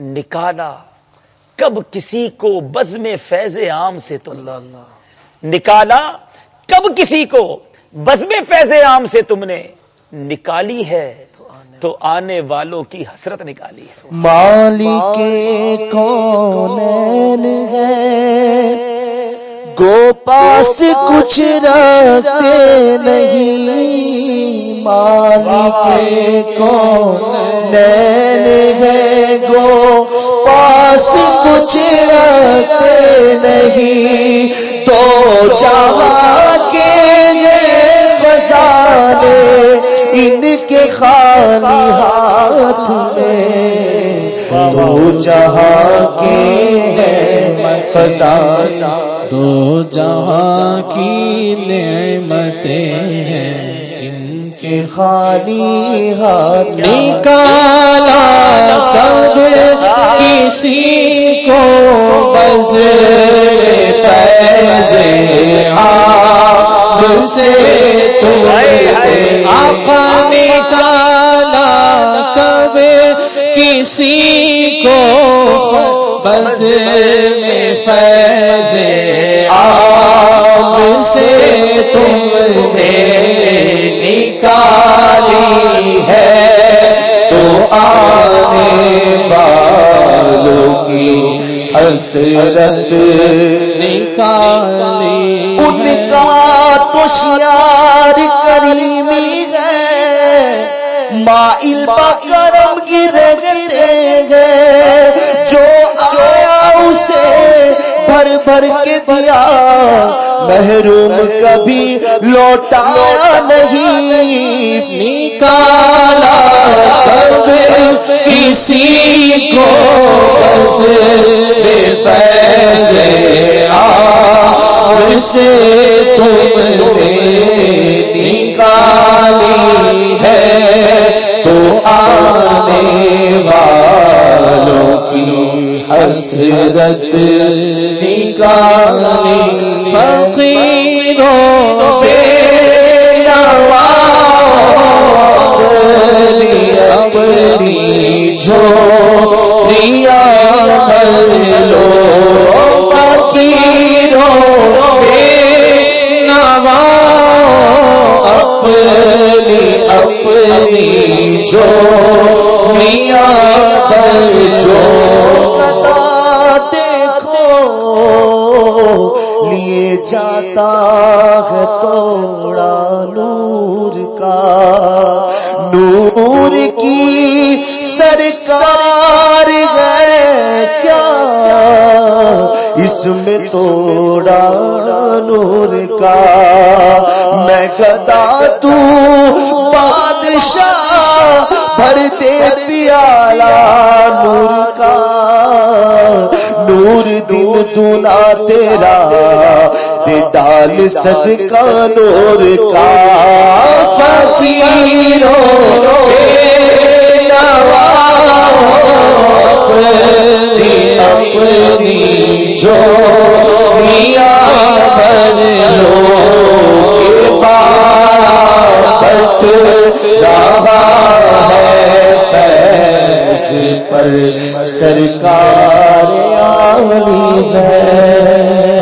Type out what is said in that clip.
نکالا۔ کب کسی کو بز میں فیض عام سے تم نکالا۔ کب کسی کو بز میں فیض عام سے تم نے۔ نکالی ہے۔ تو آنے۔ والوں کی حسرت نکالی ہے۔ مالی کے کون ہے۔ گو پاس کچھ رکھتے نہیں۔ مالی کے کون ہے۔ کچھ نہیں۔ تو جہاں کے فضانے ان کے خالی ہاتھ میں۔ تو جہاں کے فضا دو جہاں کی نعمتیں ہیں، ان کے خالی ہاتھ نکالا کسی کو بز فیض آپ سے آقا نکالا کب کسی کو بز میں فیض حسرت نکالی ان کا تو شیار کریمی ہے۔ مائل کرم گرے گرے گئے جو آیا اسے بھر بھر کے دیا۔ محروم کبھی لوٹایا نہیں۔ نکالا کب کسی کو بس بے فیض آپ سے تم نے نکالی ہے تو آنے والوں کی حسرت نکالی فقیروں بے اپنی اپنی جو ریا جو دیکھو لیے جاتا ہے توڑا نور کا۔ نور کی سرکار ہے کیا؟ اس میں توڑا نور کا۔ میں گدا بادشاہ بھر دے پیالہ نور کا۔ نور دن دنا تیرا دے ڈال صدقہ نور کا۔ فقیروں اپنی اپنی جو پر سرکار عالی ہے۔